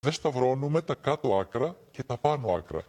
δεν σταυρώνουμε τα κάτω άκρα και τα πάνω άκρα.